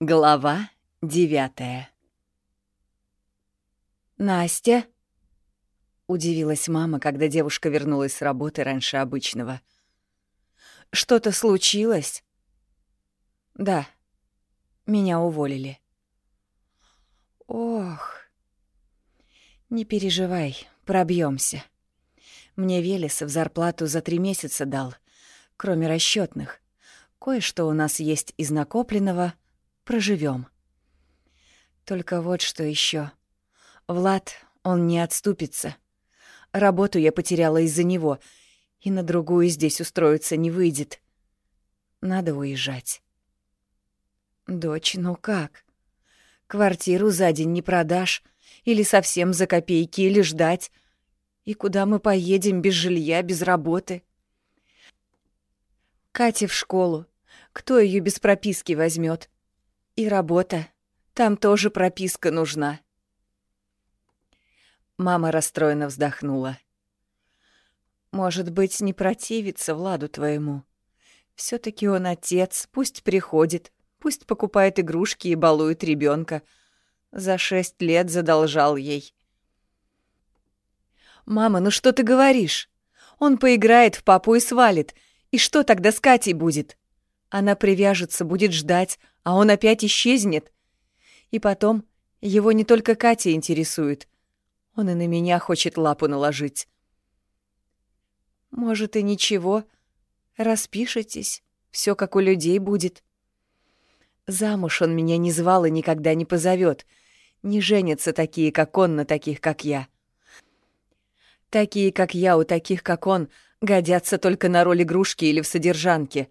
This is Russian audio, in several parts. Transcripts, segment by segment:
Глава девятая «Настя?» — удивилась мама, когда девушка вернулась с работы раньше обычного. «Что-то случилось?» «Да, меня уволили». «Ох, не переживай, пробьемся. Мне Велесов зарплату за три месяца дал, кроме расчетных. Кое-что у нас есть из накопленного — проживем. Только вот что еще. Влад, он не отступится. Работу я потеряла из-за него, и на другую здесь устроиться не выйдет. Надо уезжать. Дочь, ну как? Квартиру за день не продашь, или совсем за копейки, или ждать. И куда мы поедем без жилья, без работы? Кате в школу. Кто ее без прописки возьмет? И работа. Там тоже прописка нужна. Мама расстроенно вздохнула. Может быть, не противиться Владу твоему. все таки он отец, пусть приходит, пусть покупает игрушки и балует ребенка. За шесть лет задолжал ей. «Мама, ну что ты говоришь? Он поиграет в папу и свалит. И что тогда с Катей будет? Она привяжется, будет ждать, а он опять исчезнет. И потом, его не только Катя интересует. Он и на меня хочет лапу наложить. Может, и ничего. Распишитесь, все как у людей будет. Замуж он меня не звал и никогда не позовет. Не женятся такие, как он, на таких, как я. Такие, как я, у таких, как он, годятся только на роль игрушки или в содержанке.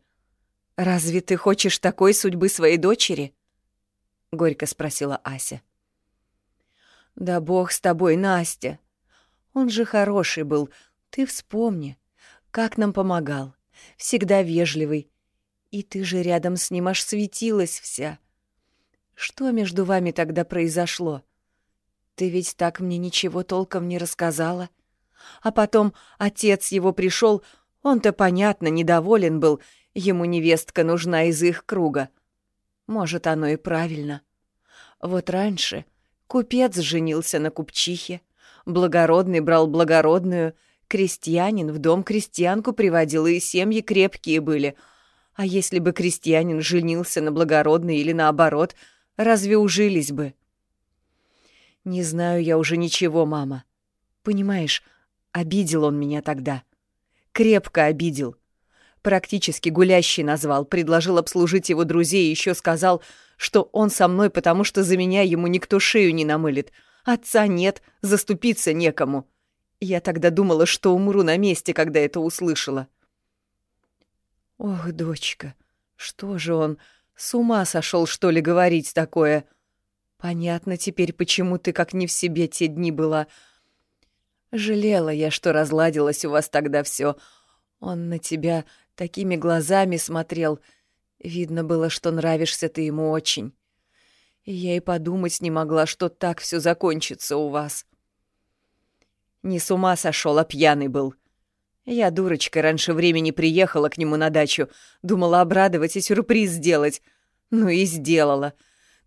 «Разве ты хочешь такой судьбы своей дочери?» — горько спросила Ася. «Да бог с тобой, Настя. Он же хороший был, ты вспомни, как нам помогал, всегда вежливый. И ты же рядом с ним аж светилась вся. Что между вами тогда произошло? Ты ведь так мне ничего толком не рассказала. А потом отец его пришел, он-то, понятно, недоволен был — Ему невестка нужна из их круга. Может, оно и правильно. Вот раньше купец женился на купчихе, благородный брал благородную, крестьянин в дом крестьянку приводил, и семьи крепкие были. А если бы крестьянин женился на благородной или наоборот, разве ужились бы? Не знаю я уже ничего, мама. Понимаешь, обидел он меня тогда. Крепко обидел — Практически гулящий назвал, предложил обслужить его друзей и еще сказал, что он со мной, потому что за меня ему никто шею не намылит. Отца нет, заступиться некому. Я тогда думала, что умру на месте, когда это услышала. Ох, дочка, что же он, с ума сошел, что ли, говорить такое? Понятно теперь, почему ты как не в себе те дни была. Жалела я, что разладилось у вас тогда все. Он на тебя Такими глазами смотрел. Видно было, что нравишься ты ему очень. И я и подумать не могла, что так все закончится у вас. Не с ума сошел, а пьяный был. Я, дурочка, раньше времени приехала к нему на дачу, думала обрадовать и сюрприз сделать. Ну и сделала.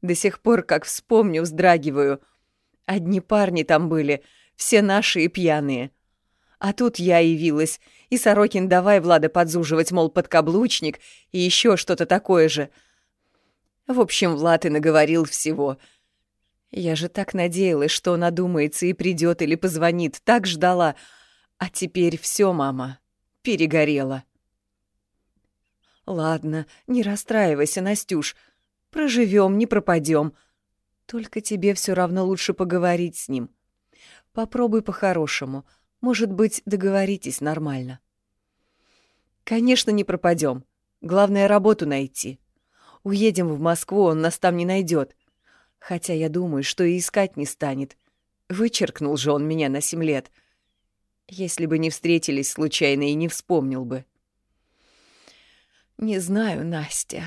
До сих пор, как вспомню, вздрагиваю. Одни парни там были, все наши и пьяные. А тут я явилась, и Сорокин давай Влада подзуживать, мол, подкаблучник и еще что-то такое же. В общем, Влад и наговорил всего. Я же так надеялась, что он одумается и придет или позвонит, так ждала. А теперь все, мама, перегорела. Ладно, не расстраивайся, Настюш. Проживем, не пропадем. Только тебе все равно лучше поговорить с ним. Попробуй по-хорошему — может быть, договоритесь нормально. Конечно, не пропадем. Главное, работу найти. Уедем в Москву, он нас там не найдет. Хотя я думаю, что и искать не станет. Вычеркнул же он меня на семь лет. Если бы не встретились случайно и не вспомнил бы. Не знаю, Настя.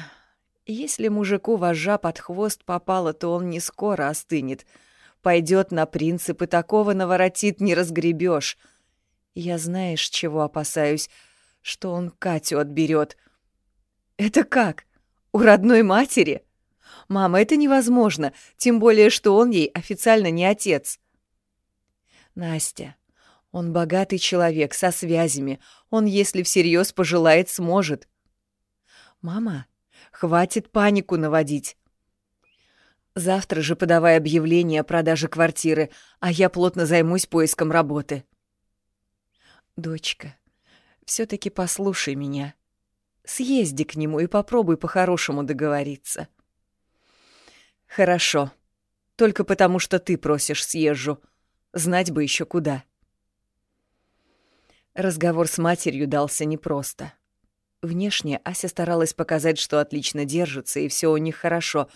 Если мужику вожжа под хвост попала, то он не скоро остынет — Пойдет на принципы, такого наворотит не разгребешь. Я знаешь, чего опасаюсь? Что он Катю отберет. Это как? У родной матери? Мама, это невозможно, тем более, что он ей официально не отец. Настя, он богатый человек, со связями. Он, если всерьез пожелает, сможет. Мама, хватит панику наводить. Завтра же подавай объявление о продаже квартиры, а я плотно займусь поиском работы. Дочка, все таки послушай меня. Съезди к нему и попробуй по-хорошему договориться. Хорошо. Только потому, что ты просишь съезжу. Знать бы еще куда. Разговор с матерью дался непросто. Внешне Ася старалась показать, что отлично держится и все у них хорошо,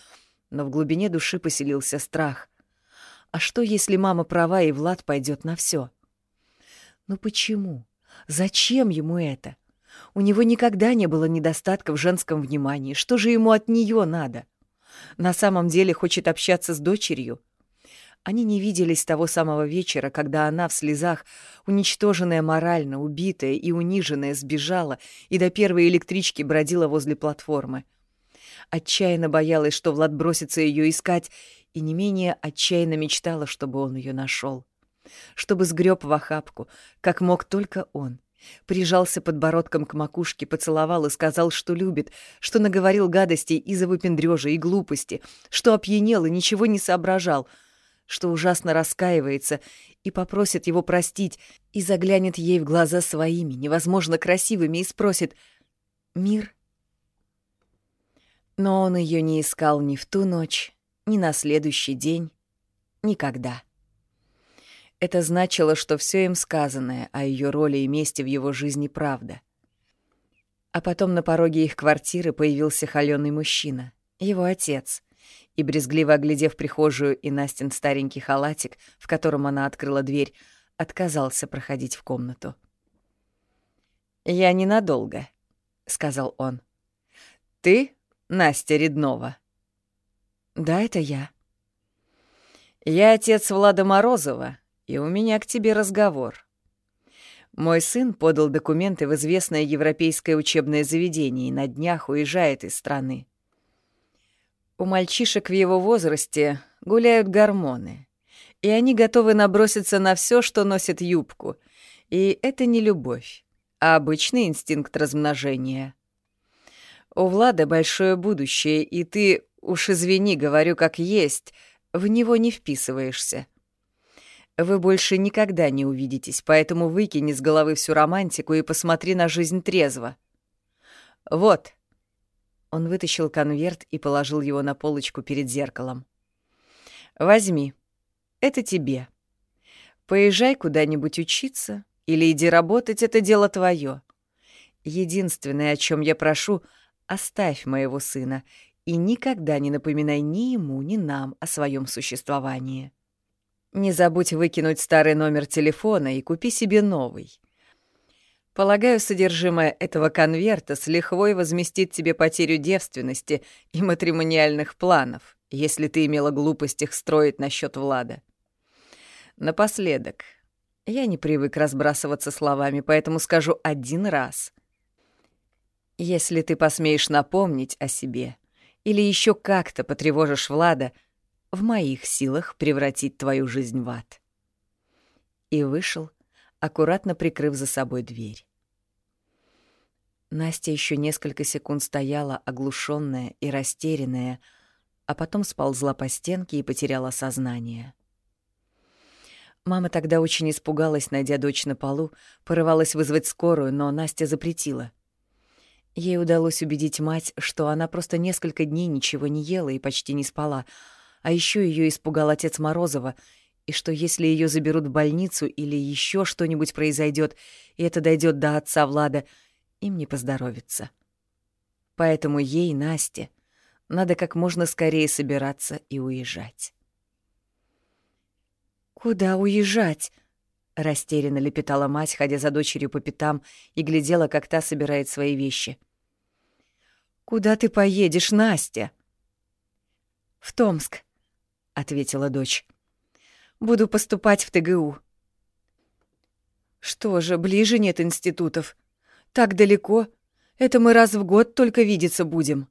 но в глубине души поселился страх. А что, если мама права и Влад пойдет на все? Ну почему? Зачем ему это? У него никогда не было недостатка в женском внимании. Что же ему от нее надо? На самом деле хочет общаться с дочерью? Они не виделись того самого вечера, когда она в слезах, уничтоженная морально, убитая и униженная, сбежала и до первой электрички бродила возле платформы. Отчаянно боялась, что Влад бросится ее искать, и не менее отчаянно мечтала, чтобы он ее нашел чтобы сгреб в охапку, как мог только он. Прижался подбородком к макушке, поцеловал и сказал, что любит, что наговорил гадостей из-за выпендрёжа и глупости, что опьянел и ничего не соображал, что ужасно раскаивается и попросит его простить, и заглянет ей в глаза своими, невозможно красивыми, и спросит «Мир?». Но он ее не искал ни в ту ночь, ни на следующий день, никогда. Это значило, что все им сказанное о ее роли и месте в его жизни правда. А потом на пороге их квартиры появился холёный мужчина, его отец, и, брезгливо оглядев прихожую и Настин старенький халатик, в котором она открыла дверь, отказался проходить в комнату. «Я ненадолго», — сказал он. «Ты Настя Реднова?» «Да, это я». «Я отец Влада Морозова, и у меня к тебе разговор. Мой сын подал документы в известное европейское учебное заведение и на днях уезжает из страны. У мальчишек в его возрасте гуляют гормоны, и они готовы наброситься на все, что носит юбку, и это не любовь, а обычный инстинкт размножения. У Влада большое будущее, и ты, уж извини, говорю как есть, в него не вписываешься. Вы больше никогда не увидитесь, поэтому выкини с головы всю романтику и посмотри на жизнь трезво. Вот. Он вытащил конверт и положил его на полочку перед зеркалом. Возьми. Это тебе. Поезжай куда-нибудь учиться или иди работать, это дело твое. Единственное, о чем я прошу, оставь моего сына и никогда не напоминай ни ему, ни нам о своем существовании. Не забудь выкинуть старый номер телефона и купи себе новый. Полагаю, содержимое этого конверта с лихвой возместит тебе потерю девственности и матримониальных планов, если ты имела глупость их строить насчет Влада. Напоследок, я не привык разбрасываться словами, поэтому скажу один раз. Если ты посмеешь напомнить о себе или еще как-то потревожишь Влада — в моих силах превратить твою жизнь в ад. И вышел, аккуратно прикрыв за собой дверь. Настя еще несколько секунд стояла, оглушенная и растерянная, а потом сползла по стенке и потеряла сознание. Мама тогда очень испугалась, найдя дочь на полу, порывалась вызвать скорую, но Настя запретила. Ей удалось убедить мать, что она просто несколько дней ничего не ела и почти не спала, а еще ее испугал отец Морозова, и что если ее заберут в больницу или еще что-нибудь произойдет, и это дойдет до отца Влада, им не поздоровится. Поэтому ей, Насте, надо как можно скорее собираться и уезжать. «Куда уезжать?» — растерянно лепетала мать, ходя за дочерью по пятам, и глядела, как та собирает свои вещи. «Куда ты поедешь, Настя?» «В Томск ответила дочь. Буду поступать в ТГУ. Что же, ближе нет институтов. Так далеко. Это мы раз в год только видеться будем.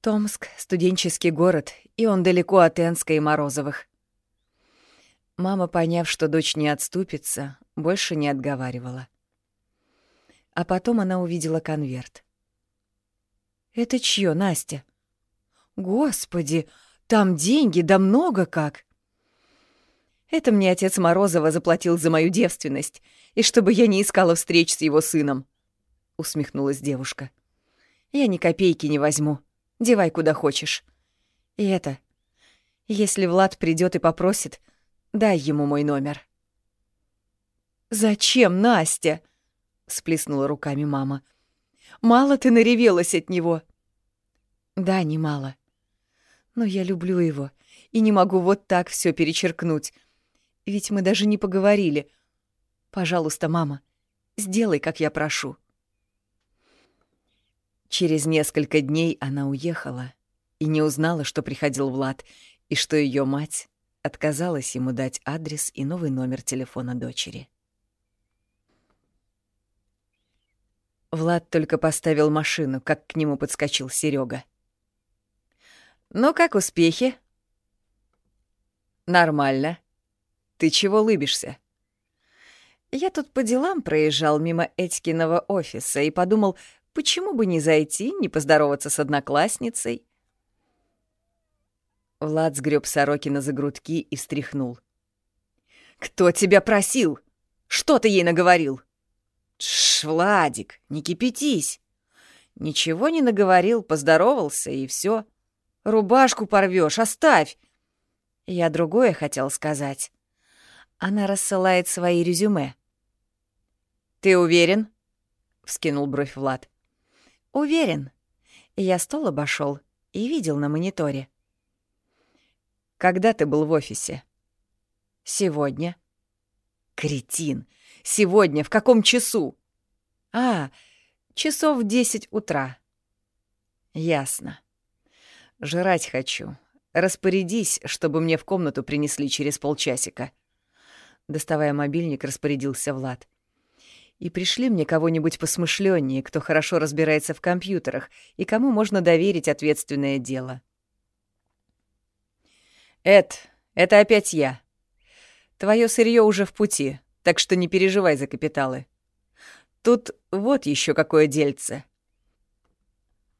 Томск — студенческий город, и он далеко от Энска и Морозовых. Мама, поняв, что дочь не отступится, больше не отговаривала. А потом она увидела конверт. «Это чье, Настя?» «Господи, там деньги, да много как!» «Это мне отец Морозова заплатил за мою девственность, и чтобы я не искала встреч с его сыном», — усмехнулась девушка. «Я ни копейки не возьму. Девай куда хочешь. И это, если Влад придет и попросит, дай ему мой номер». «Зачем, Настя?» — сплеснула руками мама. «Мало ты наревелась от него». «Да, немало. Но я люблю его и не могу вот так все перечеркнуть. Ведь мы даже не поговорили. Пожалуйста, мама, сделай, как я прошу». Через несколько дней она уехала и не узнала, что приходил Влад, и что ее мать отказалась ему дать адрес и новый номер телефона дочери. Влад только поставил машину, как к нему подскочил Серега. «Ну, как успехи?» «Нормально. Ты чего улыбишься?» Я тут по делам проезжал мимо Этькиного офиса и подумал, почему бы не зайти, не поздороваться с одноклассницей. Влад сгреб Сорокина за грудки и встряхнул. «Кто тебя просил? Что ты ей наговорил?» «Тш, Владик, не кипятись!» «Ничего не наговорил, поздоровался, и все. Рубашку порвешь, оставь!» Я другое хотел сказать. Она рассылает свои резюме. «Ты уверен?» — вскинул бровь Влад. «Уверен. Я стол обошел и видел на мониторе». «Когда ты был в офисе?» «Сегодня». «Кретин! Сегодня в каком часу?» «А, часов десять утра». «Ясно. Жрать хочу. Распорядись, чтобы мне в комнату принесли через полчасика». Доставая мобильник, распорядился Влад. «И пришли мне кого-нибудь посмышленнее, кто хорошо разбирается в компьютерах и кому можно доверить ответственное дело». «Эд, это опять я. Твое сырье уже в пути так что не переживай за капиталы. Тут вот еще какое дельце.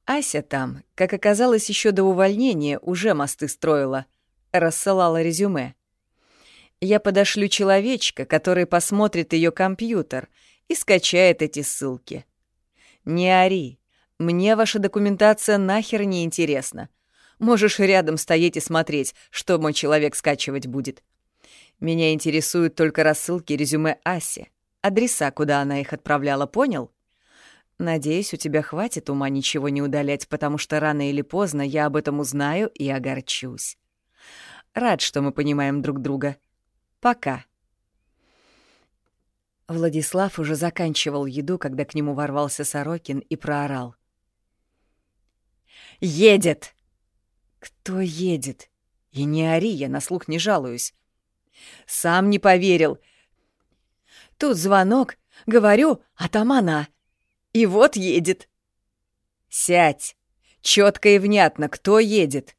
Ася там, как оказалось еще до увольнения, уже мосты строила, рассылала резюме. Я подошлю человечка, который посмотрит ее компьютер и скачает эти ссылки. Не ори, мне ваша документация нахер не интересна. Можешь рядом стоять и смотреть, что мой человек скачивать будет. Меня интересуют только рассылки резюме Аси, адреса, куда она их отправляла, понял? Надеюсь, у тебя хватит ума ничего не удалять, потому что рано или поздно я об этом узнаю и огорчусь. Рад, что мы понимаем друг друга. Пока. Владислав уже заканчивал еду, когда к нему ворвался Сорокин и проорал. «Едет!» «Кто едет?» «И не ори, я на слух не жалуюсь. Сам не поверил. Тут звонок, говорю, а там она. И вот едет. Сядь. Четко и внятно, кто едет.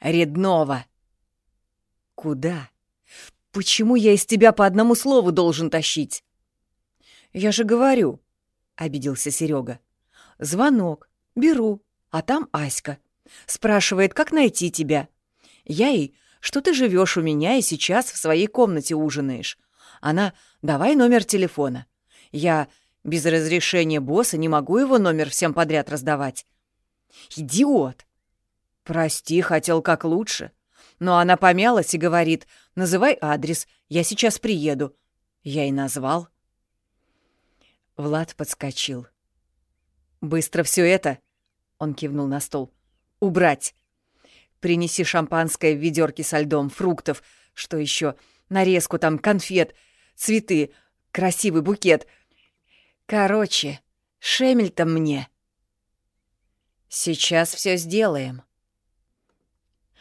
Реднова. Куда? Почему я из тебя по одному слову должен тащить? Я же говорю, обиделся Серега. Звонок. Беру. А там Аська. Спрашивает, как найти тебя. Я ей что ты живешь у меня и сейчас в своей комнате ужинаешь. Она «давай номер телефона». Я без разрешения босса не могу его номер всем подряд раздавать. Идиот! Прости, хотел как лучше. Но она помялась и говорит, называй адрес, я сейчас приеду. Я и назвал. Влад подскочил. «Быстро все это!» — он кивнул на стол. «Убрать! Принеси шампанское в ведерке со льдом, фруктов, что еще, нарезку там, конфет, цветы, красивый букет. Короче, шемель-то мне. Сейчас все сделаем.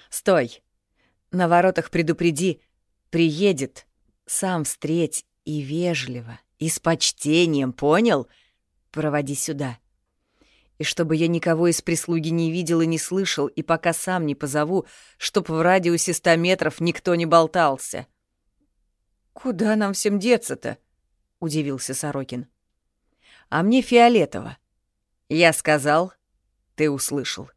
Стой. На воротах предупреди. Приедет. Сам встреть и вежливо, и с почтением, понял? Проводи сюда. И чтобы я никого из прислуги не видел и не слышал, и пока сам не позову, чтоб в радиусе ста метров никто не болтался. «Куда нам всем деться-то?» — удивился Сорокин. «А мне фиолетово. Я сказал, ты услышал».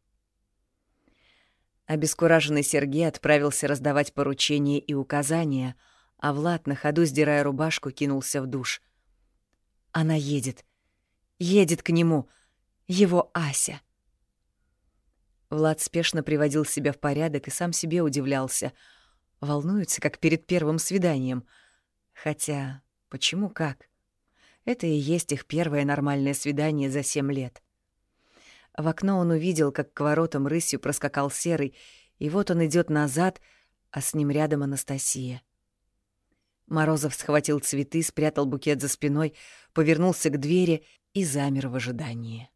Обескураженный Сергей отправился раздавать поручения и указания, а Влад, на ходу сдирая рубашку, кинулся в душ. Она едет. Едет к нему. Его Ася. Влад спешно приводил себя в порядок и сам себе удивлялся. Волнуется, как перед первым свиданием. Хотя, почему как? Это и есть их первое нормальное свидание за семь лет. В окно он увидел, как к воротам рысью проскакал серый, и вот он идет назад, а с ним рядом Анастасия. Морозов схватил цветы, спрятал букет за спиной, повернулся к двери и замер в ожидании.